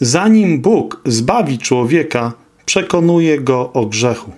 Zanim Bóg zbawi człowieka, przekonuje go o grzechu.